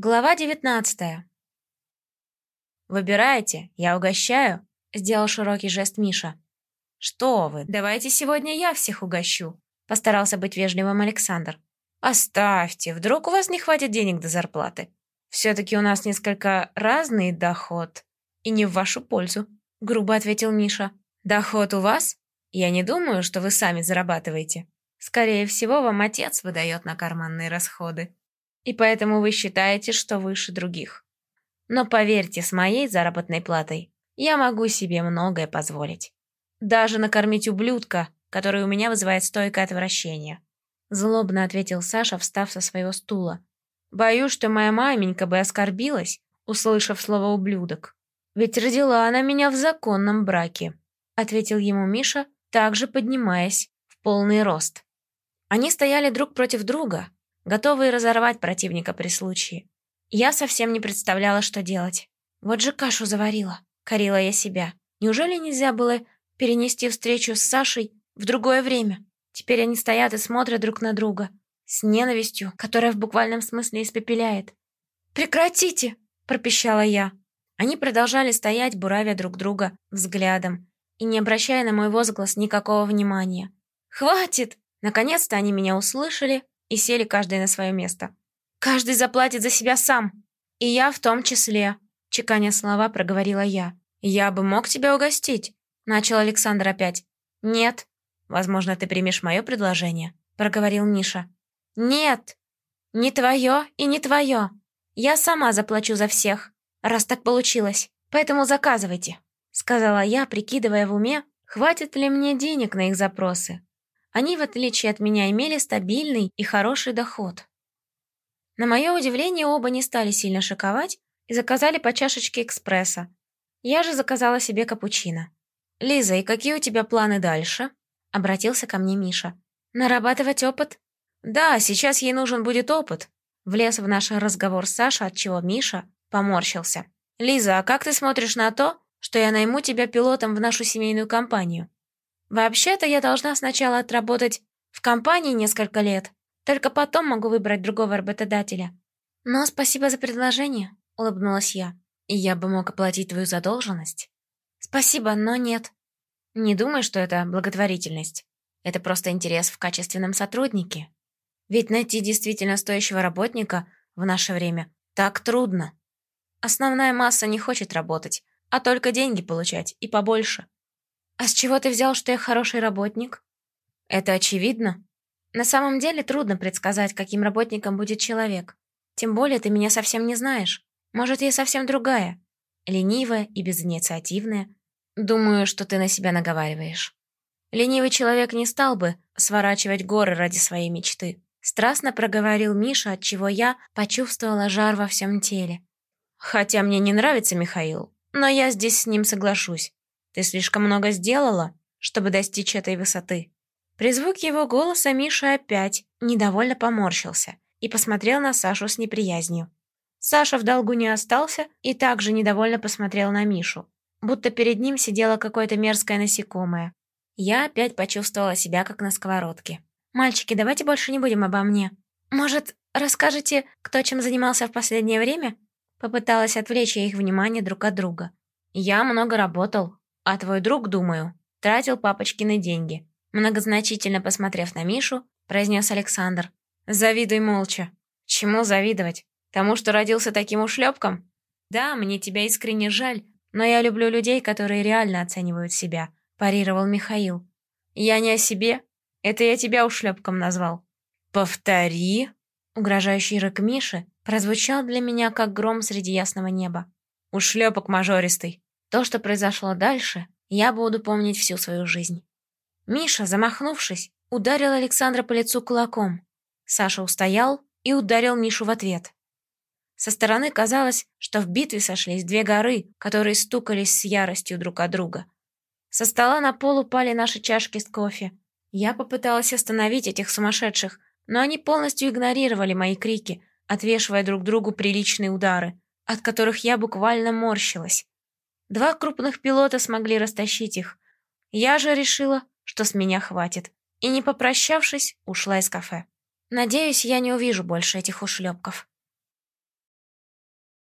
Глава девятнадцатая. «Выбирайте, я угощаю», — сделал широкий жест Миша. «Что вы, давайте сегодня я всех угощу», — постарался быть вежливым Александр. «Оставьте, вдруг у вас не хватит денег до зарплаты. Все-таки у нас несколько разный доход, и не в вашу пользу», — грубо ответил Миша. «Доход у вас? Я не думаю, что вы сами зарабатываете. Скорее всего, вам отец выдает на карманные расходы» и поэтому вы считаете, что выше других. Но поверьте, с моей заработной платой я могу себе многое позволить. Даже накормить ублюдка, который у меня вызывает стойкое отвращение. Злобно ответил Саша, встав со своего стула. Боюсь, что моя маменька бы оскорбилась, услышав слово «ублюдок». Ведь родила она меня в законном браке, ответил ему Миша, также поднимаясь в полный рост. Они стояли друг против друга, готовые разорвать противника при случае. Я совсем не представляла, что делать. Вот же кашу заварила, корила я себя. Неужели нельзя было перенести встречу с Сашей в другое время? Теперь они стоят и смотрят друг на друга, с ненавистью, которая в буквальном смысле испепеляет. «Прекратите!» – пропищала я. Они продолжали стоять, буравя друг друга взглядом и не обращая на мой возглас никакого внимания. «Хватит!» Наконец-то они меня услышали и сели каждый на свое место. «Каждый заплатит за себя сам, и я в том числе», — чеканя слова проговорила я. «Я бы мог тебя угостить», — начал Александр опять. «Нет. Возможно, ты примешь мое предложение», — проговорил Миша. «Нет. Не твое и не твое. Я сама заплачу за всех, раз так получилось. Поэтому заказывайте», — сказала я, прикидывая в уме, хватит ли мне денег на их запросы. Они, в отличие от меня, имели стабильный и хороший доход. На мое удивление, оба не стали сильно шиковать и заказали по чашечке экспресса. Я же заказала себе капучино. «Лиза, и какие у тебя планы дальше?» — обратился ко мне Миша. «Нарабатывать опыт?» «Да, сейчас ей нужен будет опыт», — влез в наш разговор Саша, отчего Миша поморщился. «Лиза, а как ты смотришь на то, что я найму тебя пилотом в нашу семейную компанию? Вообще-то я должна сначала отработать в компании несколько лет, только потом могу выбрать другого работодателя. Но спасибо за предложение, улыбнулась я. Я бы мог оплатить твою задолженность. Спасибо, но нет. Не думай, что это благотворительность. Это просто интерес в качественном сотруднике. Ведь найти действительно стоящего работника в наше время так трудно. Основная масса не хочет работать, а только деньги получать и побольше. «А с чего ты взял, что я хороший работник?» «Это очевидно. На самом деле трудно предсказать, каким работником будет человек. Тем более ты меня совсем не знаешь. Может, я совсем другая. Ленивая и безинициативная. Думаю, что ты на себя наговариваешь. Ленивый человек не стал бы сворачивать горы ради своей мечты. Страстно проговорил Миша, от чего я почувствовала жар во всем теле. Хотя мне не нравится Михаил, но я здесь с ним соглашусь. Ты слишком много сделала, чтобы достичь этой высоты». При звуке его голоса Миша опять недовольно поморщился и посмотрел на Сашу с неприязнью. Саша в долгу не остался и также недовольно посмотрел на Мишу, будто перед ним сидело какое-то мерзкое насекомое. Я опять почувствовала себя как на сковородке. «Мальчики, давайте больше не будем обо мне. Может, расскажете, кто чем занимался в последнее время?» Попыталась отвлечь я их внимание друг от друга. «Я много работал», а твой друг, думаю, тратил папочкины деньги. Многозначительно посмотрев на Мишу, произнес Александр. Завидуй молча. Чему завидовать? Тому, что родился таким ушлепком? Да, мне тебя искренне жаль, но я люблю людей, которые реально оценивают себя, парировал Михаил. Я не о себе. Это я тебя ушлепком назвал. Повтори. Угрожающий рык Миши прозвучал для меня, как гром среди ясного неба. Ушлепок мажористый. То, что произошло дальше, я буду помнить всю свою жизнь. Миша, замахнувшись, ударил Александра по лицу кулаком. Саша устоял и ударил Мишу в ответ. Со стороны казалось, что в битве сошлись две горы, которые стукались с яростью друг от друга. Со стола на пол упали наши чашки с кофе. Я попыталась остановить этих сумасшедших, но они полностью игнорировали мои крики, отвешивая друг другу приличные удары, от которых я буквально морщилась. Два крупных пилота смогли растащить их. Я же решила, что с меня хватит, и, не попрощавшись, ушла из кафе. Надеюсь, я не увижу больше этих ушлепков.